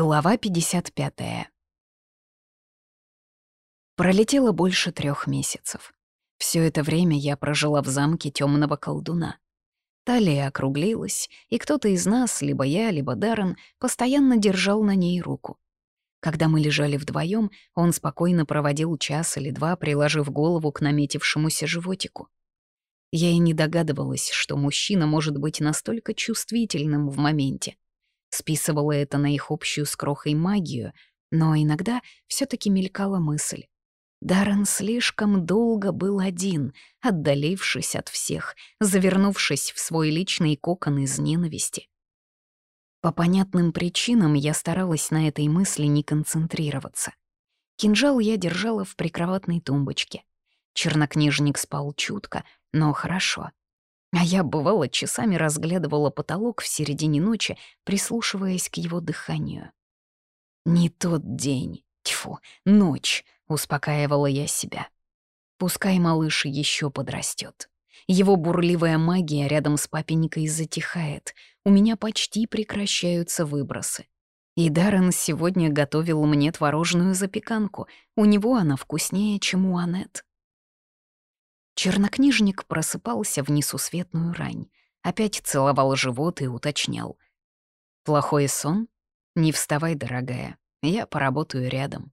Глава 55. Пролетело больше трех месяцев. Все это время я прожила в замке темного колдуна. Талия округлилась, и кто-то из нас, либо я, либо Даррен, постоянно держал на ней руку. Когда мы лежали вдвоем, он спокойно проводил час или два, приложив голову к наметившемуся животику. Я и не догадывалась, что мужчина может быть настолько чувствительным в моменте — Списывала это на их общую с крохой магию, но иногда все таки мелькала мысль. Даррен слишком долго был один, отдалившись от всех, завернувшись в свой личный кокон из ненависти. По понятным причинам я старалась на этой мысли не концентрироваться. Кинжал я держала в прикроватной тумбочке. Чернокнижник спал чутко, но хорошо. А я, бывало, часами разглядывала потолок в середине ночи, прислушиваясь к его дыханию. «Не тот день, тьфу, ночь», — успокаивала я себя. «Пускай малыш еще подрастет. Его бурливая магия рядом с папенькой затихает, у меня почти прекращаются выбросы. И Даррен сегодня готовил мне творожную запеканку, у него она вкуснее, чем у Анет. Чернокнижник просыпался в несусветную рань, опять целовал живот и уточнял. «Плохой сон? Не вставай, дорогая, я поработаю рядом».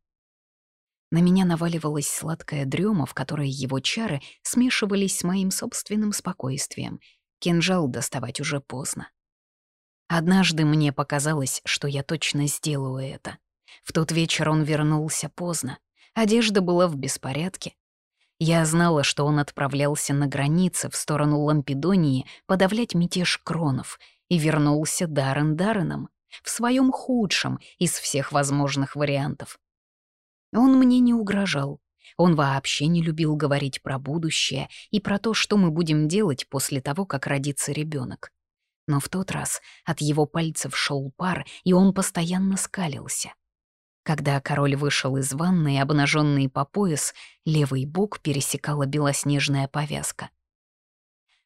На меня наваливалась сладкая дрема, в которой его чары смешивались с моим собственным спокойствием. Кинжал доставать уже поздно. Однажды мне показалось, что я точно сделаю это. В тот вечер он вернулся поздно. Одежда была в беспорядке, я знала, что он отправлялся на границы в сторону Лампедонии подавлять мятеж кронов и вернулся Даррен Дарреном в своем худшем из всех возможных вариантов. Он мне не угрожал. Он вообще не любил говорить про будущее и про то, что мы будем делать после того, как родится ребенок. Но в тот раз от его пальцев шел пар, и он постоянно скалился — когда король вышел из ванны, обнаженный по пояс, левый бок пересекала белоснежная повязка.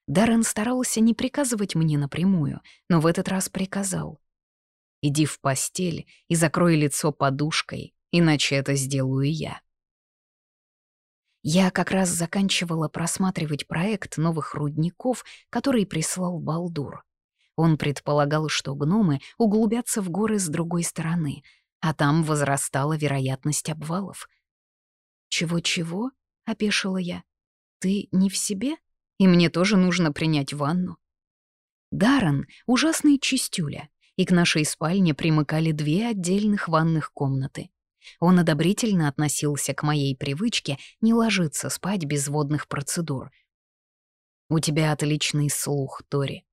Даррен старался не приказывать мне напрямую, но в этот раз приказал. «Иди в постель и закрой лицо подушкой, иначе это сделаю я». Я как раз заканчивала просматривать проект новых рудников, который прислал Балдур. Он предполагал, что гномы углубятся в горы с другой стороны — а там возрастала вероятность обвалов. «Чего-чего?» — опешила я. «Ты не в себе? И мне тоже нужно принять ванну». Даррен — ужасный чистюля, и к нашей спальне примыкали две отдельных ванных комнаты. Он одобрительно относился к моей привычке не ложиться спать без водных процедур. «У тебя отличный слух, Тори.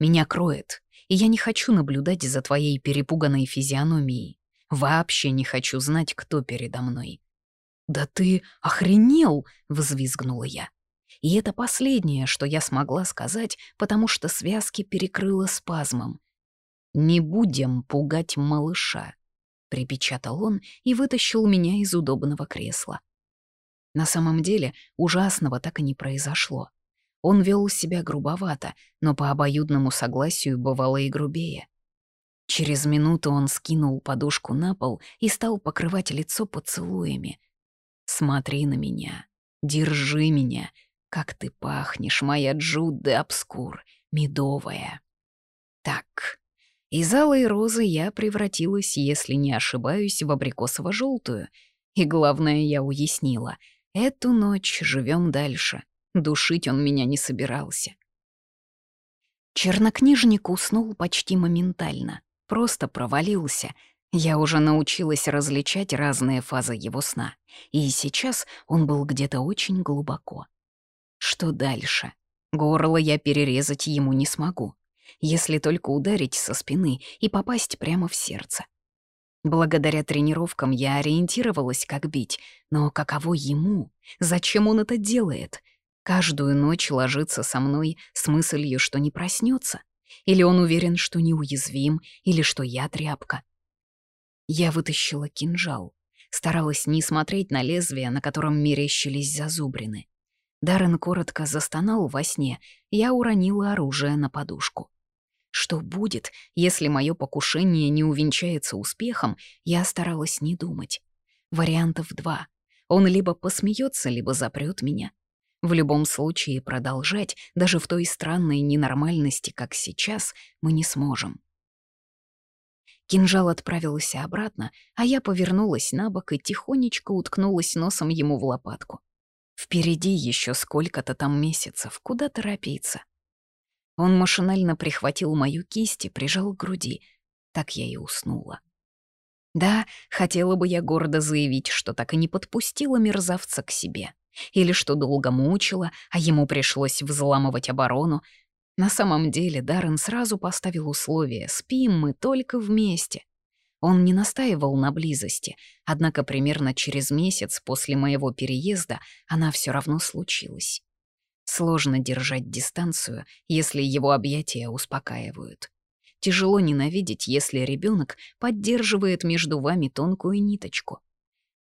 Меня кроет, и я не хочу наблюдать за твоей перепуганной физиономией. Вообще не хочу знать, кто передо мной. «Да ты охренел!» — взвизгнула я. И это последнее, что я смогла сказать, потому что связки перекрыло спазмом. «Не будем пугать малыша», — припечатал он и вытащил меня из удобного кресла. На самом деле ужасного так и не произошло. Он вел себя грубовато, но по обоюдному согласию бывало и грубее. Через минуту он скинул подушку на пол и стал покрывать лицо поцелуями. «Смотри на меня, держи меня, как ты пахнешь, моя Джудде Обскур, медовая». Так, из алой розы я превратилась, если не ошибаюсь, в абрикосово-желтую. И главное, я уяснила, эту ночь живем дальше. Душить он меня не собирался. Чернокнижник уснул почти моментально просто провалился. Я уже научилась различать разные фазы его сна, и сейчас он был где-то очень глубоко. Что дальше? Горло я перерезать ему не смогу, если только ударить со спины и попасть прямо в сердце. Благодаря тренировкам я ориентировалась, как бить, но каково ему? Зачем он это делает? Каждую ночь ложится со мной с мыслью, что не проснется. Или он уверен, что неуязвим, или что я тряпка. Я вытащила кинжал. Старалась не смотреть на лезвие, на котором мерещились зазубрины. Даррен коротко застонал во сне, я уронила оружие на подушку. Что будет, если мое покушение не увенчается успехом, я старалась не думать. Вариантов два. Он либо посмеется, либо запрет меня. В любом случае продолжать, даже в той странной ненормальности, как сейчас, мы не сможем. Кинжал отправился обратно, а я повернулась на бок и тихонечко уткнулась носом ему в лопатку. Впереди еще сколько-то там месяцев, куда торопиться. Он машинально прихватил мою кисть и прижал к груди. Так я и уснула. Да, хотела бы я гордо заявить, что так и не подпустила мерзавца к себе. Или что долго мучила, а ему пришлось взламывать оборону. На самом деле Даррен сразу поставил условие «спим мы только вместе». Он не настаивал на близости, однако примерно через месяц после моего переезда она все равно случилась. Сложно держать дистанцию, если его объятия успокаивают. Тяжело ненавидеть, если ребенок поддерживает между вами тонкую ниточку.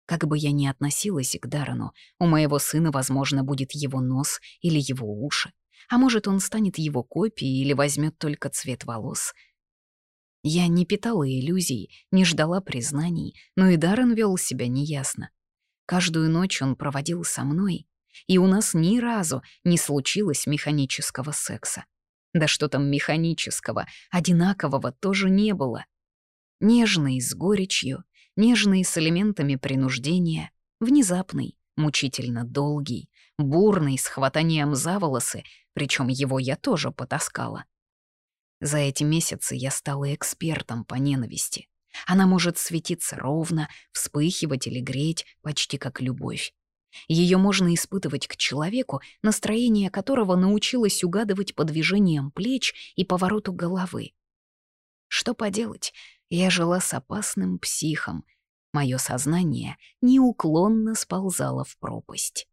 Как бы я ни относилась к Дарану, у моего сына, возможно, будет его нос или его уши, а может, он станет его копией или возьмет только цвет волос. Я не питала иллюзий, не ждала признаний, но и Даррен вел себя неясно. Каждую ночь он проводил со мной, и у нас ни разу не случилось механического секса. Да что там механического, одинакового тоже не было. Нежный, с горечью, нежный, с элементами принуждения, внезапный, мучительно долгий, бурный, с хватанием за волосы, причем его я тоже потаскала. За эти месяцы я стала экспертом по ненависти. Она может светиться ровно, вспыхивать или греть, почти как любовь. Ее можно испытывать к человеку, настроение которого научилось угадывать по движениям плеч и повороту головы. Что поделать, я жила с опасным психом. Мое сознание неуклонно сползало в пропасть.